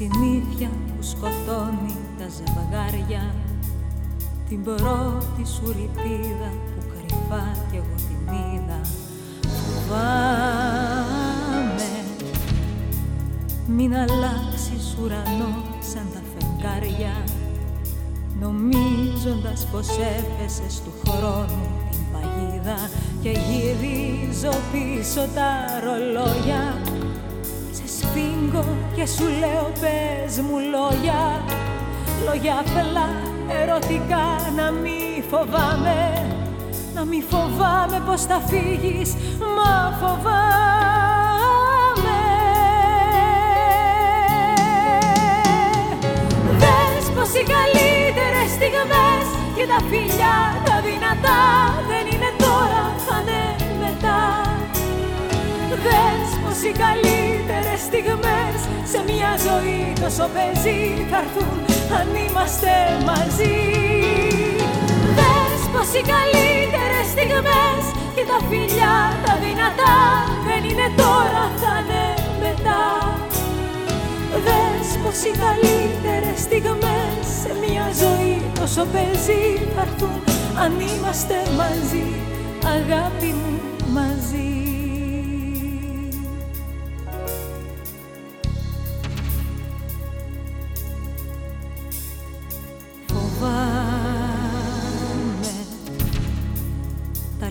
συνήθεια που σκοτώνει τα ζευγάρια. Την πρώτη σου ρητίδα που κρυφά κι εγώ την είδα. Φοβάμαι. Μην αλλάξεις ουρανό σαν τα φεγγάρια. Νομίζοντας πως έπεσες του χρόνου την παγίδα Και γυρίζω πίσω τα ρολόγια. Σε σφίγγω και σου λέω πες μου λόγια Λόγια απλά ερωτικά να μη φοβάμαι Να μη φοβάμαι πως θα φύγεις Μα φοβάμαι πως οι καλύτερες στιγμές και τα φιλιά τα δυνατά δεν είναι τώρα, θα είναι μετά. Δες πως οι καλύτερες στιγμές σε μια ζωή τόσο παίζει θα έρθουν αν είμαστε μαζί. Δες πως οι καλύτερες στιγμές και τα φιλιά τα δυνατά δεν είναι τώρα, θα είναι μετά. Δες πως οι καλύτερες στιγμές σε μια ζωή τόσο παίζει θα έρθουν αν είμαστε μαζί, αγάπη μου μαζί.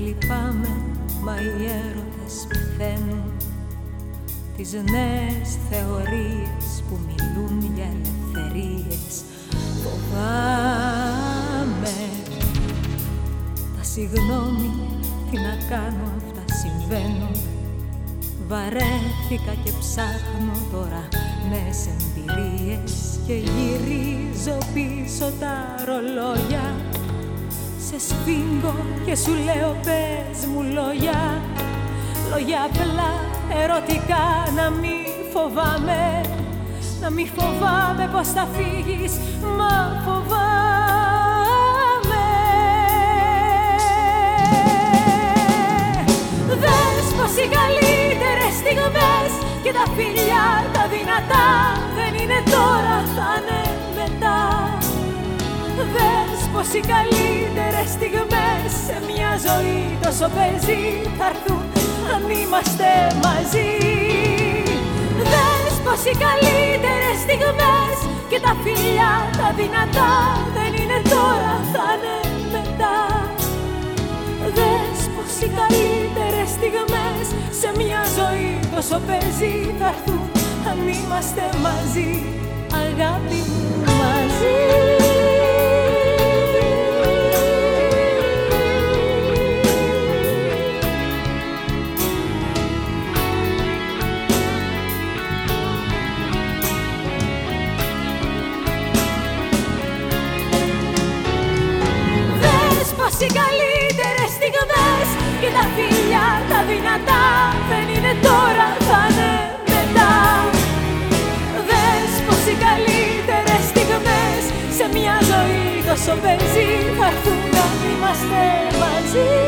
Λυπάμαι, μα οι έρωτες πεθαίνουν. Τις νέες θεωρίες που μιλούν για ελευθερίες Φοβάμαι. Τα συγγνώμη τι να κάνω αυτά συμβαίνουν. Βαρέθηκα και ψάχνω τώρα νέες εμπειρίες Και γυρίζω πίσω τα ρολόγια Σε σφίγγω και σου λέω πες μου λόγια Λόγια απλά ερωτικά να μη φοβάμαι Να μη φοβάμαι πως θα φύγεις Μα φοβάμαι Δες πως οι καλύτερες στιγμές Και τα φιλιά τα δυνατά Δεν είναι τώρα θα είναι μετά. Δες πως οι καλύτερες στιγμές Σε μια ζωή τόσο παίζει. Θα έρθουν αν είμαστε μαζί. Δες πως οι καλύτερες στιγμές και τα φιλιά τα δυνατά δεν είναι τώρα, θα είναι μετά. Δες πως οι καλύτερες στιγμές σε μια ζωή τόσο παίζει. Θα έρθουν αν είμαστε μαζί, αγάπη μου μαζί οι καλύτερες στιγμές. Και τα φιλιά τα δυνατά δεν είναι τώρα, θα είναι μετά. Δες πως οι καλύτερες στιγμές σε μια ζωή τόσο παίζει Θα έρθουν να είμαστε μαζί